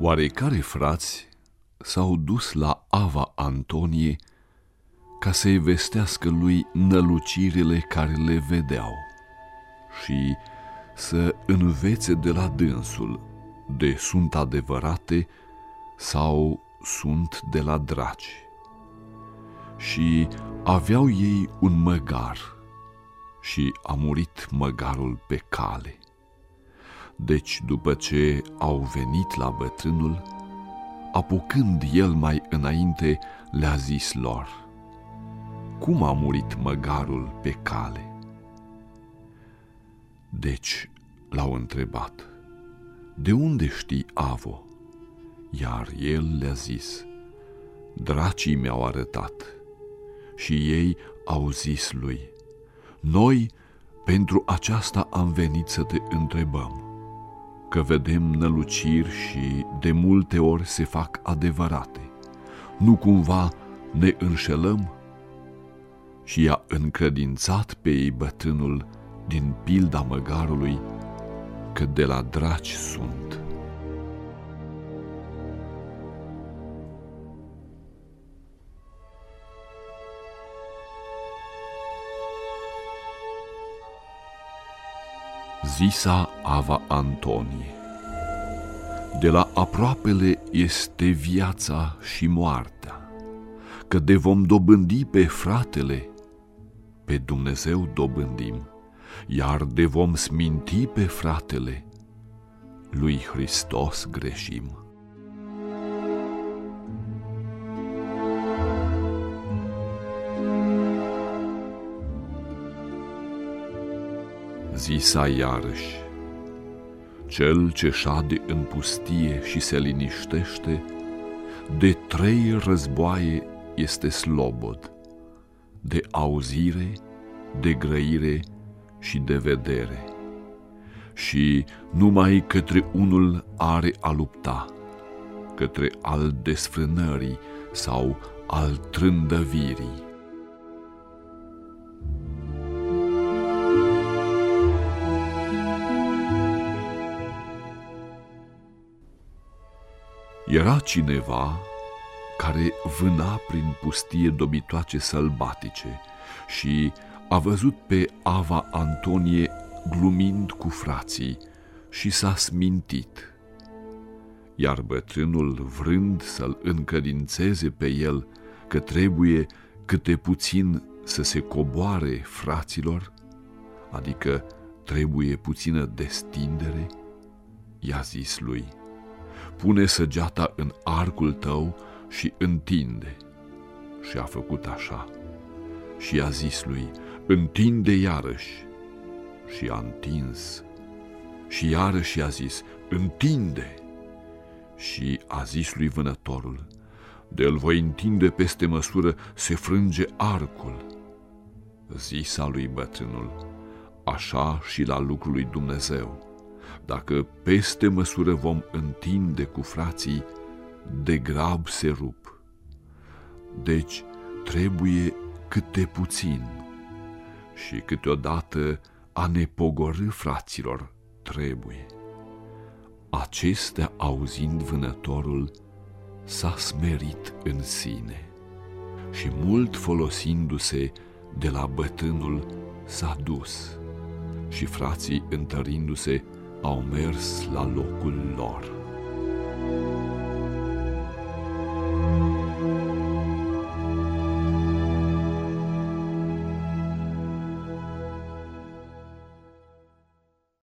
Oarecare frați s-au dus la Ava Antonie ca să-i vestească lui nălucirile care le vedeau și să învețe de la dânsul de sunt adevărate sau sunt de la draci. Și aveau ei un măgar și a murit măgarul pe cale. Deci, după ce au venit la bătrânul, apucând el mai înainte, le-a zis lor, Cum a murit măgarul pe cale? Deci l-au întrebat, De unde știi, Avo? Iar el le-a zis, Dracii mi-au arătat. Și ei au zis lui, Noi pentru aceasta am venit să te întrebăm că vedem năluciri și de multe ori se fac adevărate. Nu cumva ne înșelăm? Și i-a încredințat pe ei bătrânul din pilda măgarului că de la draci sunt. Zisa Ava Antonie De la aproapele este viața și moartea, că de vom dobândi pe fratele, pe Dumnezeu dobândim, iar de vom sminti pe fratele, lui Hristos greșim. Zisa iarăși, Cel ce șade în pustie și se liniștește, de trei războaie este slobod, de auzire, de grăire și de vedere. Și numai către unul are a lupta, către al desfrânării sau al trândăvirii Era cineva care vâna prin pustie dobitoace sălbatice și a văzut pe Ava Antonie glumind cu frații și s-a smintit. Iar bătrânul, vrând să-l încădințeze pe el că trebuie câte puțin să se coboare fraților, adică trebuie puțină destindere, i-a zis lui – pune săgeata în arcul tău și întinde. Și a făcut așa. Și a zis lui, întinde iarăși. Și a întins. Și iarăși a zis, întinde. Și a zis lui vânătorul, de-l voi întinde peste măsură, se frânge arcul. Zisa lui bătrânul, așa și la lucrul lui Dumnezeu dacă peste măsură vom întinde cu frații, de grab se rup. Deci trebuie câte puțin și câteodată a ne pogorâ fraților trebuie. Acestea auzind vânătorul, s-a smerit în sine și mult folosindu-se de la bătânul s-a dus și frații întărindu-se au mers la locul lor.